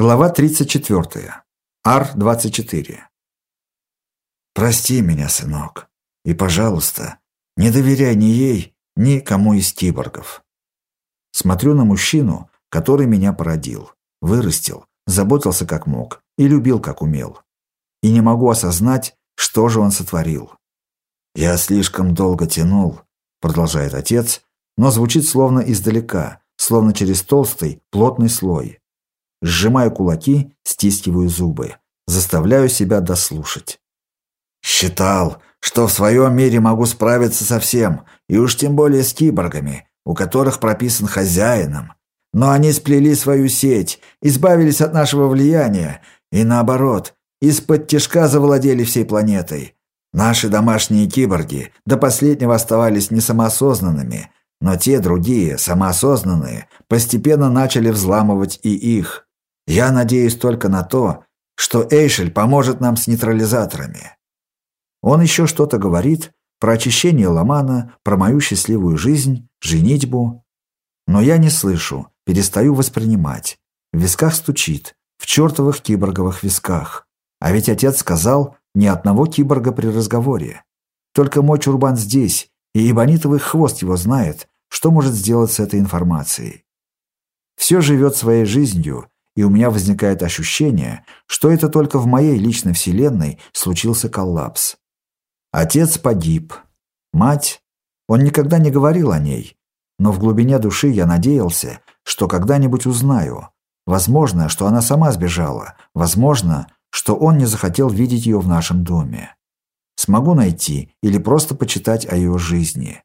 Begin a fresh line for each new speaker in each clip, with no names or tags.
Глава 34. Ар-24. «Прости меня, сынок, и, пожалуйста, не доверяй ни ей, ни кому из киборгов». Смотрю на мужчину, который меня породил, вырастил, заботился как мог и любил как умел. И не могу осознать, что же он сотворил. «Я слишком долго тянул», — продолжает отец, но звучит словно издалека, словно через толстый, плотный слой. Сжимаю кулаки, стискиваю зубы. Заставляю себя дослушать. «Считал, что в своем мире могу справиться со всем, и уж тем более с киборгами, у которых прописан хозяином. Но они сплели свою сеть, избавились от нашего влияния, и наоборот, из-под тяжка завладели всей планетой. Наши домашние киборги до последнего оставались несамоосознанными, но те другие, самоосознанные, постепенно начали взламывать и их. Я надеюсь только на то, что Эйшель поможет нам с нейтрализаторами. Он еще что-то говорит про очищение Ломана, про мою счастливую жизнь, женитьбу. Но я не слышу, перестаю воспринимать. В висках стучит, в чертовых киборговых висках. А ведь отец сказал ни одного киборга при разговоре. Только мой чурбан здесь, и ибонитовый хвост его знает, что может сделать с этой информацией. Все живет своей жизнью, и у меня возникает ощущение, что это только в моей личной вселенной случился коллапс. Отец погиб. Мать... Он никогда не говорил о ней, но в глубине души я надеялся, что когда-нибудь узнаю. Возможно, что она сама сбежала. Возможно, что он не захотел видеть ее в нашем доме. Смогу найти или просто почитать о ее жизни.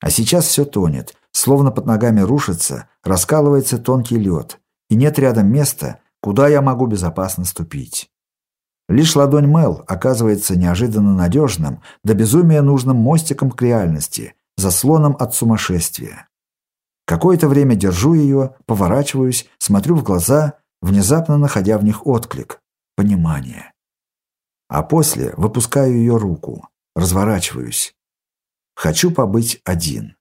А сейчас все тонет, словно под ногами рушится, раскалывается тонкий лед, и нет рядом места, куда я могу безопасно ступить. Лишь ладонь Мел оказывается неожиданно надежным, до безумия нужным мостиком к реальности, заслоном от сумасшествия. Какое-то время держу ее, поворачиваюсь, смотрю в глаза, внезапно находя в них отклик, понимание. А после выпускаю ее руку, разворачиваюсь. Хочу побыть один.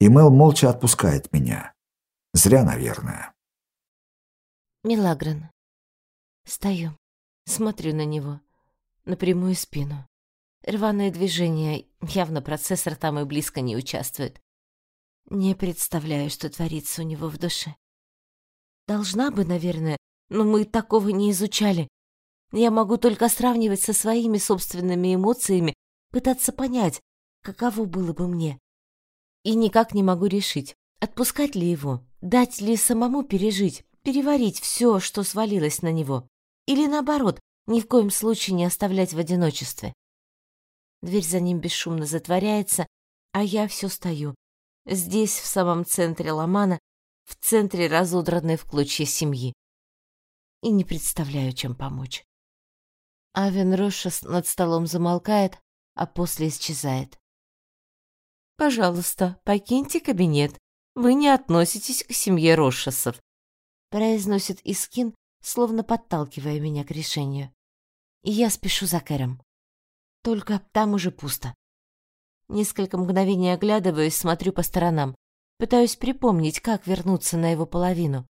И Мел молча отпускает меня. Зря, наверное.
Милагран. Стою, смотрю на него, на прямую спину. Рваное движение, явно процессор там и близко не участвует. Не представляю, что творится у него в душе. Должна бы, наверное, но мы такого не изучали. Я могу только сравнивать со своими собственными эмоциями, пытаться понять, каково было бы мне. И никак не могу решить, отпускать ли его, дать ли самому пережить, переварить все, что свалилось на него. Или наоборот, ни в коем случае не оставлять в одиночестве. Дверь за ним бесшумно затворяется, а я все стою. Здесь, в самом центре Ломана, в центре разодранной в клочья семьи. И не представляю, чем помочь. Авен Рошес над столом замолкает, а после исчезает. «Пожалуйста, покиньте кабинет. Вы не относитесь к семье Рошесов произносит Искин, словно подталкивая меня к решению. И я спешу за Кэром. Только там уже пусто. Несколько мгновений оглядываюсь, смотрю по сторонам. Пытаюсь припомнить, как вернуться на его половину.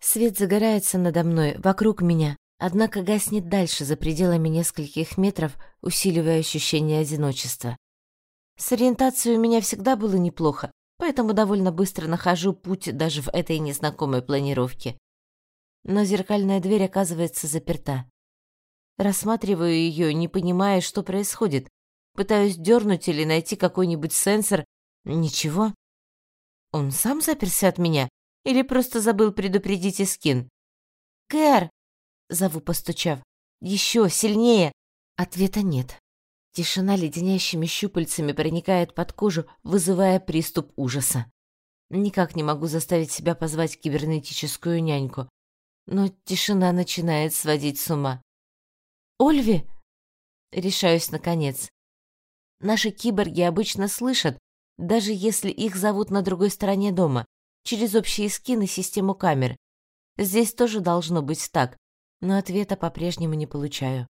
Свет загорается надо мной, вокруг меня, однако гаснет дальше, за пределами нескольких метров, усиливая ощущение одиночества. С ориентацией у меня всегда было неплохо, поэтому довольно быстро нахожу путь даже в этой незнакомой планировке. Но зеркальная дверь оказывается заперта. Рассматриваю ее, не понимая, что происходит. Пытаюсь дернуть или найти какой-нибудь сенсор. Ничего. Он сам заперся от меня? Или просто забыл предупредить Искин? «Кэр!» — зову, постучав. «Еще сильнее!» Ответа нет. Тишина леденящими щупальцами проникает под кожу, вызывая приступ ужаса. Никак не могу заставить себя позвать кибернетическую няньку. Но тишина начинает сводить с ума. «Ольви!» Решаюсь наконец. Наши киборги обычно слышат, даже если их зовут на другой стороне дома, через общие скины систему камер. Здесь тоже должно быть так, но ответа по-прежнему не получаю.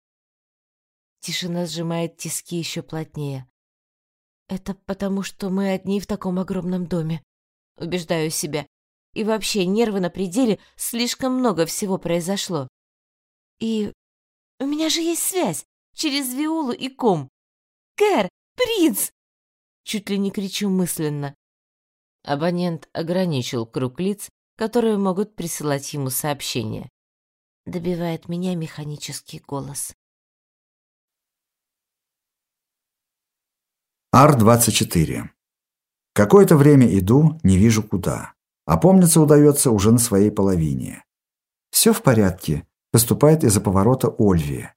Тишина сжимает тиски еще плотнее. Это потому, что мы одни в таком огромном доме. Убеждаю себя. И вообще, нервы на пределе, слишком много всего произошло. И у меня же есть связь через Виолу и Ком. Кэр, принц! Чуть ли не кричу мысленно. Абонент ограничил круг лиц, которые могут присылать ему сообщения. Добивает меня механический голос.
Ар-24. Какое-то время иду, не вижу куда. Опомниться удается уже на своей половине. Все в порядке, поступает из-за поворота Ольви.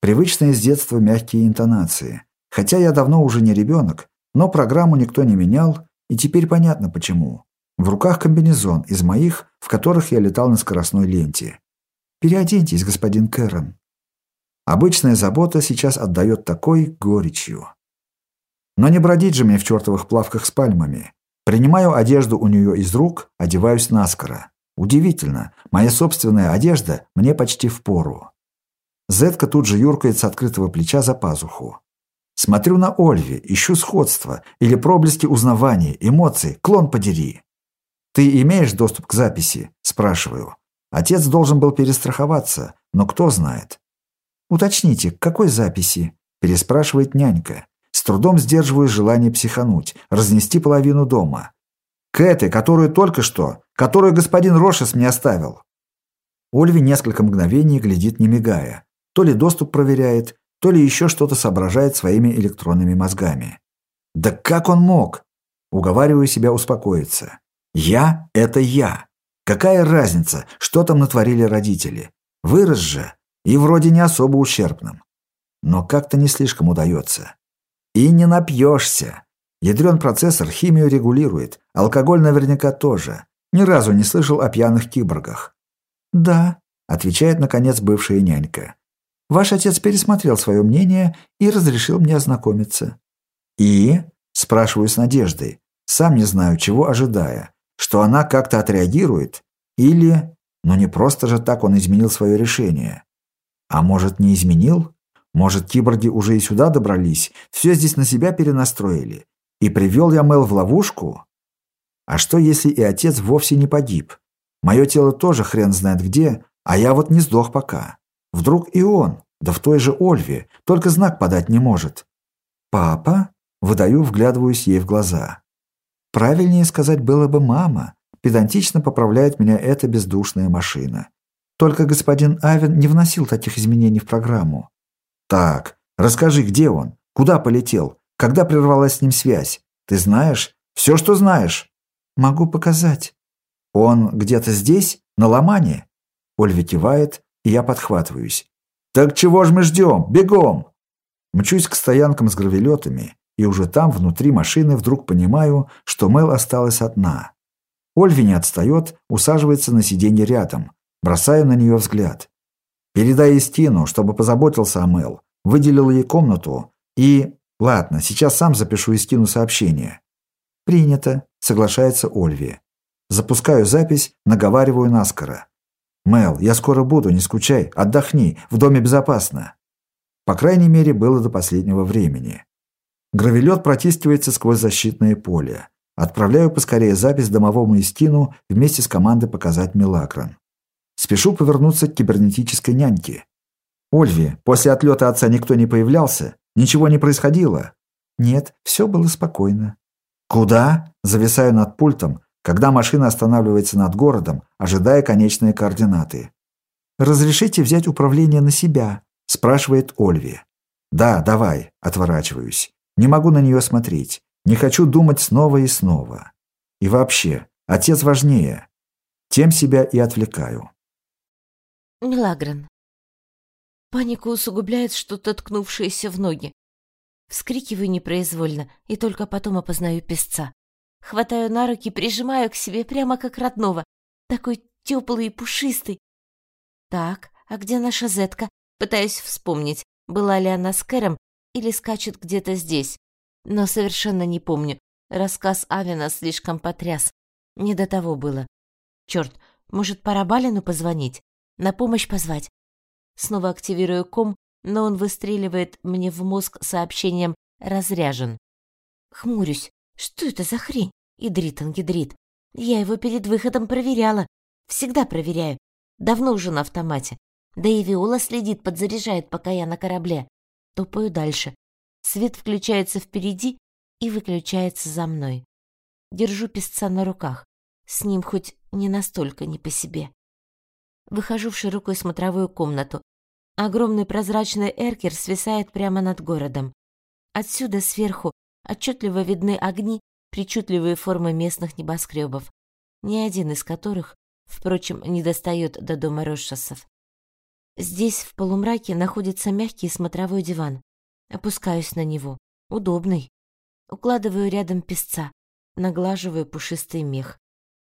Привычные с детства мягкие интонации. Хотя я давно уже не ребенок, но программу никто не менял, и теперь понятно почему. В руках комбинезон из моих, в которых я летал на скоростной ленте. Переоденьтесь, господин Кэрон. Обычная забота сейчас отдает такой горечью. Но не бродить же мне в чертовых плавках с пальмами. Принимаю одежду у нее из рук, одеваюсь наскоро. Удивительно, моя собственная одежда мне почти в пору. Зетка тут же юркает с открытого плеча за пазуху. Смотрю на Ольви, ищу сходства или проблески узнавания, эмоций, клон подери. «Ты имеешь доступ к записи?» – спрашиваю. Отец должен был перестраховаться, но кто знает. «Уточните, к какой записи?» – переспрашивает нянька. С трудом сдерживаю желание психануть, разнести половину дома. К этой, которую только что, которую господин Рошес мне оставил. Ольви несколько мгновений глядит, не мигая. То ли доступ проверяет, то ли еще что-то соображает своими электронными мозгами. Да как он мог? Уговариваю себя успокоиться. Я – это я. Какая разница, что там натворили родители? Вырос же, и вроде не особо ущербным. Но как-то не слишком удается. И не напьешься. Ядрен процессор химию регулирует, алкоголь наверняка тоже. Ни разу не слышал о пьяных киборгах. «Да», — отвечает, наконец, бывшая нянька. «Ваш отец пересмотрел свое мнение и разрешил мне ознакомиться». «И?» — спрашиваю с надеждой. Сам не знаю, чего ожидая. Что она как-то отреагирует? Или... Но не просто же так он изменил свое решение. А может, не изменил? Может, киборги уже и сюда добрались, все здесь на себя перенастроили. И привел я Мел в ловушку? А что, если и отец вовсе не погиб? Мое тело тоже хрен знает где, а я вот не сдох пока. Вдруг и он, да в той же Ольве, только знак подать не может. «Папа?» – выдаю, вглядываюсь ей в глаза. Правильнее сказать было бы «мама», педантично поправляет меня эта бездушная машина. Только господин Авен не вносил таких изменений в программу. Так, расскажи, где он? Куда полетел? Когда прервалась с ним связь? Ты знаешь? Все, что знаешь. Могу показать. Он где-то здесь? На Ломане? Ольва кивает, и я подхватываюсь. Так чего ж мы ждем? Бегом! Мчусь к стоянкам с гравелетами, и уже там, внутри машины, вдруг понимаю, что Мел осталась одна. Ольви не отстает, усаживается на сиденье рядом. Бросаю на нее взгляд. Передай Истину, чтобы позаботился о Мэл, выделил ей комнату и... Ладно, сейчас сам запишу и скину сообщение. Принято, соглашается Ольви. Запускаю запись, наговариваю наскоро. Мэл, я скоро буду, не скучай, отдохни, в доме безопасно. По крайней мере, было до последнего времени. Гравелет протискивается сквозь защитное поле. Отправляю поскорее запись домовому Истину вместе с командой показать Милакрон. Спешу повернуться к кибернетической няньке. «Ольви, после отлета отца никто не появлялся? Ничего не происходило?» «Нет, все было спокойно». «Куда?» Зависаю над пультом, когда машина останавливается над городом, ожидая конечные координаты. «Разрешите взять управление на себя?» – спрашивает Ольви. «Да, давай», – отворачиваюсь. Не могу на нее смотреть. Не хочу думать снова и снова. И вообще, отец важнее. Тем себя и отвлекаю.
Милагрен. Панику усугубляет что-то ткнувшееся в ноги. Вскрикиваю непроизвольно и только потом опознаю песца. Хватаю на руки, прижимаю к себе прямо как родного. Такой теплый и пушистый. Так, а где наша Зетка? Пытаюсь вспомнить, была ли она с Кэром или скачет где-то здесь. Но совершенно не помню. Рассказ Авина слишком потряс. Не до того было. Черт, может, пора Балину позвонить? На помощь позвать. Снова активирую ком, но он выстреливает мне в мозг сообщением «разряжен». Хмурюсь. Что это за хрень? Идрит, ангидрит. Я его перед выходом проверяла. Всегда проверяю. Давно уже на автомате. Да и Виола следит, подзаряжает, пока я на корабле. Топаю дальше. Свет включается впереди и выключается за мной. Держу песца на руках. С ним хоть не настолько не по себе. Выхожу в широкую смотровую комнату. Огромный прозрачный эркер свисает прямо над городом. Отсюда сверху отчетливо видны огни, причудливые формы местных небоскребов, ни один из которых, впрочем, не достает до дома Рошасов. Здесь, в полумраке, находится мягкий смотровой диван. Опускаюсь на него. Удобный. Укладываю рядом песца, наглаживаю пушистый мех.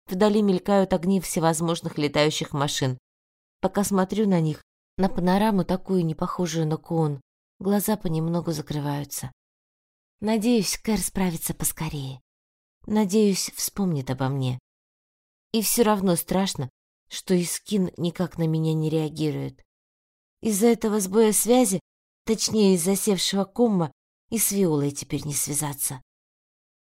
Вдали мелькают огни всевозможных летающих машин. Пока смотрю на них, на панораму такую не похожую на кон, глаза понемногу закрываются. Надеюсь, Кэр справится поскорее. Надеюсь, вспомнит обо мне. И все равно страшно, что Искин никак на меня не реагирует. Из-за этого сбоя связи, точнее из-за севшего комма, и с Виолой теперь не связаться.